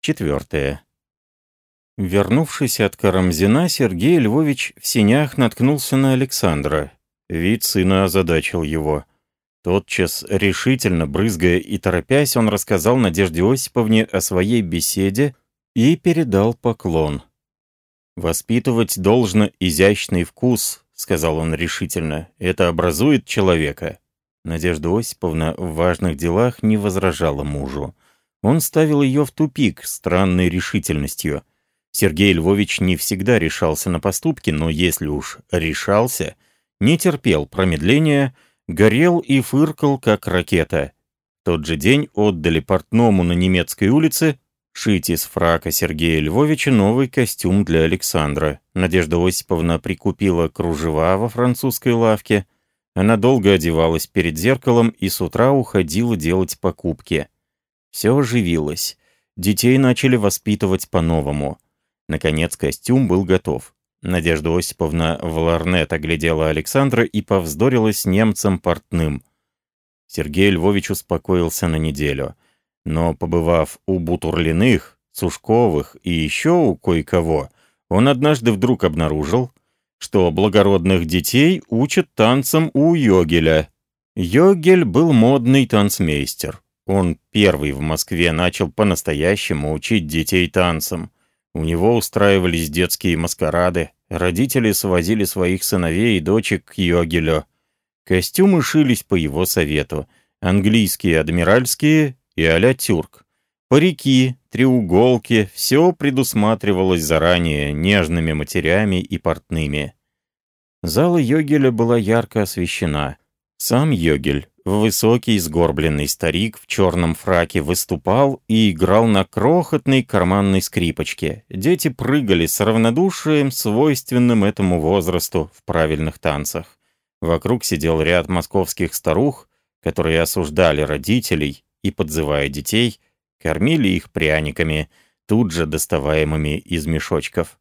Четвертое. Вернувшись от Карамзина, Сергей Львович в синях наткнулся на Александра. Вид сына озадачил его. Тотчас, решительно, брызгая и торопясь, он рассказал Надежде Осиповне о своей беседе и передал поклон. «Воспитывать должно изящный вкус», — сказал он решительно. «Это образует человека». Надежда Осиповна в важных делах не возражала мужу. Он ставил ее в тупик странной решительностью. Сергей Львович не всегда решался на поступки, но если уж решался, не терпел промедления — горел и фыркал, как ракета. Тот же день отдали портному на немецкой улице шить из фрака Сергея Львовича новый костюм для Александра. Надежда Осиповна прикупила кружева во французской лавке. Она долго одевалась перед зеркалом и с утра уходила делать покупки. Все оживилось. Детей начали воспитывать по-новому. Наконец костюм был готов. Надежда Осиповна в ларнет оглядела Александра и повздорила с немцем портным. Сергей Львович успокоился на неделю. Но, побывав у Бутурлиных, Сушковых и еще у кое-кого, он однажды вдруг обнаружил, что благородных детей учат танцам у Йогеля. Йогель был модный танцмейстер. Он первый в Москве начал по-настоящему учить детей танцам. У него устраивались детские маскарады, родители свозили своих сыновей и дочек к Йогелю. Костюмы шились по его совету, английские адмиральские и а тюрк. Парики, треуголки — все предусматривалось заранее нежными матерями и портными. Зала Йогеля была ярко освещена. Сам Йогель Высокий, сгорбленный старик в черном фраке выступал и играл на крохотной карманной скрипочке. Дети прыгали с равнодушием, свойственным этому возрасту в правильных танцах. Вокруг сидел ряд московских старух, которые осуждали родителей и, подзывая детей, кормили их пряниками, тут же доставаемыми из мешочков.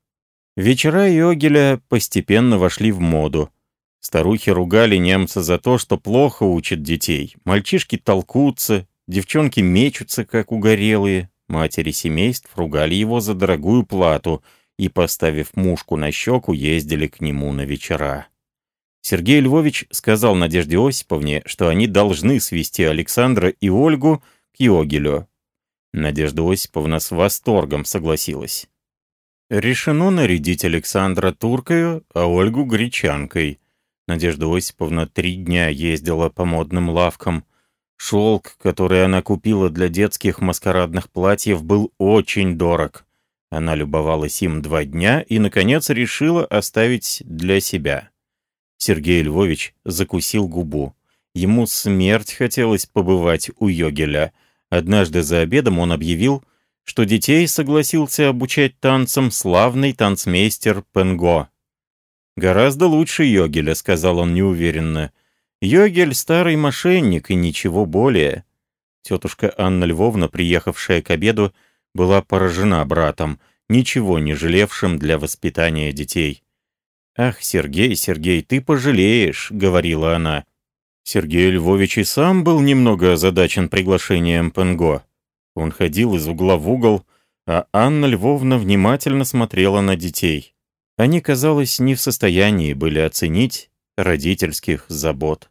Вечера Йогеля постепенно вошли в моду — Старухи ругали немца за то, что плохо учат детей. Мальчишки толкутся, девчонки мечутся, как угорелые. Матери семейств ругали его за дорогую плату и, поставив мушку на щеку, ездили к нему на вечера. Сергей Львович сказал Надежде Осиповне, что они должны свести Александра и Ольгу к Йогелю. Надежда Осиповна с восторгом согласилась. Решено нарядить Александра туркою, а Ольгу гречанкой — Надежда Осиповна три дня ездила по модным лавкам. Шелк, который она купила для детских маскарадных платьев, был очень дорог. Она любовалась им два дня и, наконец, решила оставить для себя. Сергей Львович закусил губу. Ему смерть хотелось побывать у Йогеля. Однажды за обедом он объявил, что детей согласился обучать танцам славный танцмейстер Пенго. «Гораздо лучше Йогеля», — сказал он неуверенно. «Йогель — старый мошенник и ничего более». Тетушка Анна Львовна, приехавшая к обеду, была поражена братом, ничего не жалевшим для воспитания детей. «Ах, Сергей, Сергей, ты пожалеешь», — говорила она. Сергей Львович и сам был немного озадачен приглашением Пенго. Он ходил из угла в угол, а Анна Львовна внимательно смотрела на детей. Они, казалось, не в состоянии были оценить родительских забот.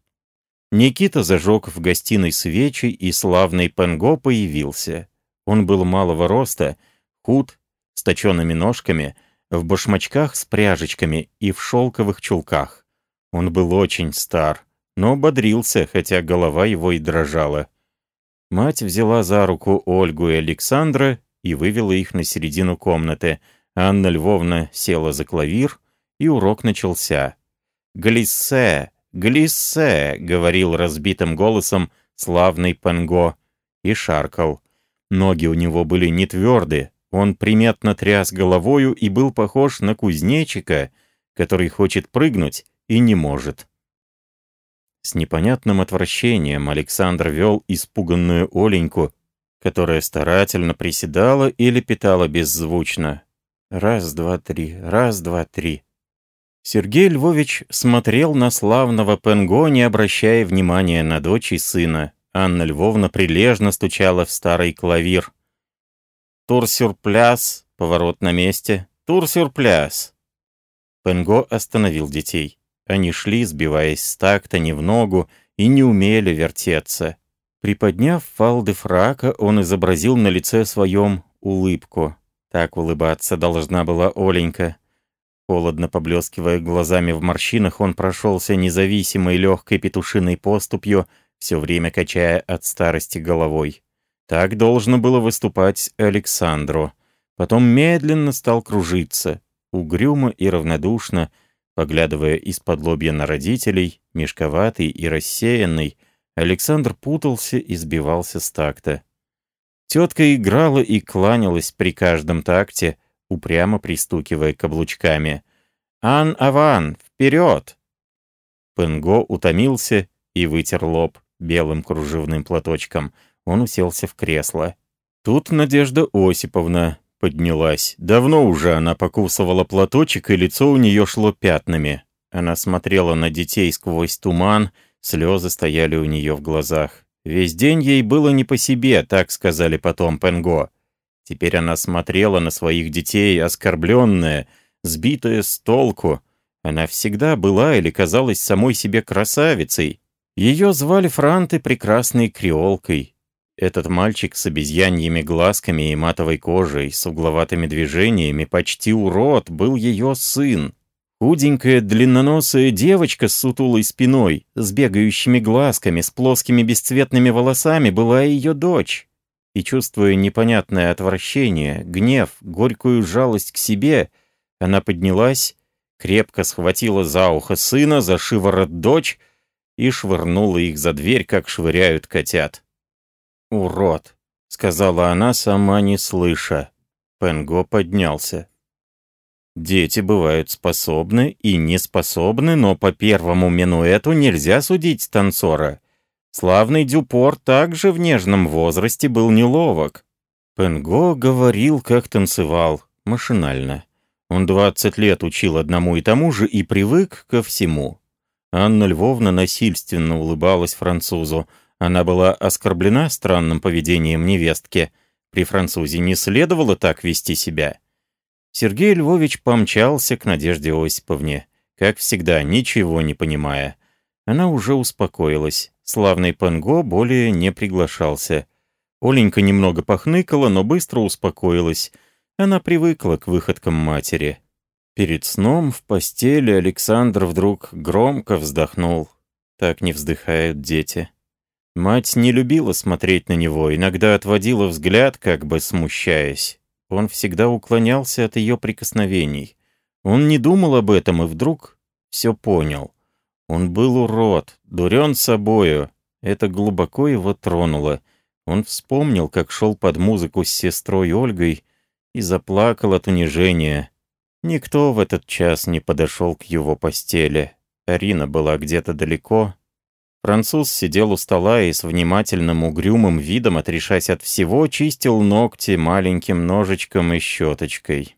Никита зажег в гостиной свечи, и славный Пенго появился. Он был малого роста, худ, с точенными ножками, в башмачках с пряжечками и в шелковых чулках. Он был очень стар, но бодрился, хотя голова его и дрожала. Мать взяла за руку Ольгу и Александра и вывела их на середину комнаты — Анна Львовна села за клавир, и урок начался. «Глиссе! Глиссе!» — говорил разбитым голосом славный Пенго и шаркал. Ноги у него были не тверды, он приметно тряс головою и был похож на кузнечика, который хочет прыгнуть и не может. С непонятным отвращением Александр вел испуганную Оленьку, которая старательно приседала или питала беззвучно. Раз, два, три, раз, два, три. Сергей Львович смотрел на славного Пенго, не обращая внимания на дочь и сына. Анна Львовна прилежно стучала в старый клавир. Тур-сюрпляс, поворот на месте, тур-сюрпляс. Пенго остановил детей. Они шли, сбиваясь с такта не в ногу, и не умели вертеться. Приподняв фалды фрака, он изобразил на лице своем улыбку. Так улыбаться должна была Оленька. Холодно поблескивая глазами в морщинах, он прошелся независимой легкой петушиной поступью, все время качая от старости головой. Так должно было выступать Александру. Потом медленно стал кружиться, угрюмо и равнодушно, поглядывая из-под лобья на родителей, мешковатый и рассеянный, Александр путался и сбивался с такта. Тетка играла и кланялась при каждом такте, упрямо пристукивая каблучками. «Ан-аван! Вперед!» Пенго утомился и вытер лоб белым кружевным платочком. Он уселся в кресло. Тут Надежда Осиповна поднялась. Давно уже она покусывала платочек, и лицо у нее шло пятнами. Она смотрела на детей сквозь туман, слезы стояли у нее в глазах. Весь день ей было не по себе, так сказали потом Пенго. Теперь она смотрела на своих детей, оскорбленная, сбитая с толку. Она всегда была или казалась самой себе красавицей. Ее звали Франты прекрасной креолкой. Этот мальчик с обезьяньими глазками и матовой кожей, с угловатыми движениями, почти урод, был ее сын. Худенькая длинноносая девочка с сутулой спиной, с бегающими глазками, с плоскими бесцветными волосами была ее дочь и, чувствуя непонятное отвращение, гнев, горькую жалость к себе, она поднялась, крепко схватила за ухо сына, за шиворот дочь и швырнула их за дверь, как швыряют котят. «Урод!» — сказала она, сама не слыша. Пенго поднялся. Дети бывают способны и не способны, но по первому минуэту нельзя судить танцора. Славный Дюпор также в нежном возрасте был неловок. Пенго говорил, как танцевал, машинально. Он двадцать лет учил одному и тому же и привык ко всему. Анна Львовна насильственно улыбалась французу. Она была оскорблена странным поведением невестки. При французе не следовало так вести себя. Сергей Львович помчался к Надежде Осиповне, как всегда, ничего не понимая. Она уже успокоилась. Славный Панго более не приглашался. Оленька немного похныкала, но быстро успокоилась. Она привыкла к выходкам матери. Перед сном в постели Александр вдруг громко вздохнул. Так не вздыхают дети. Мать не любила смотреть на него, иногда отводила взгляд, как бы смущаясь. Он всегда уклонялся от ее прикосновений. Он не думал об этом и вдруг все понял. Он был урод, дурен собою. Это глубоко его тронуло. Он вспомнил, как шел под музыку с сестрой Ольгой и заплакал от унижения. Никто в этот час не подошел к его постели. Арина была где-то далеко. Француз сидел у стола и с внимательным угрюмым видом, отрешаясь от всего, чистил ногти маленьким ножичком и щеточкой.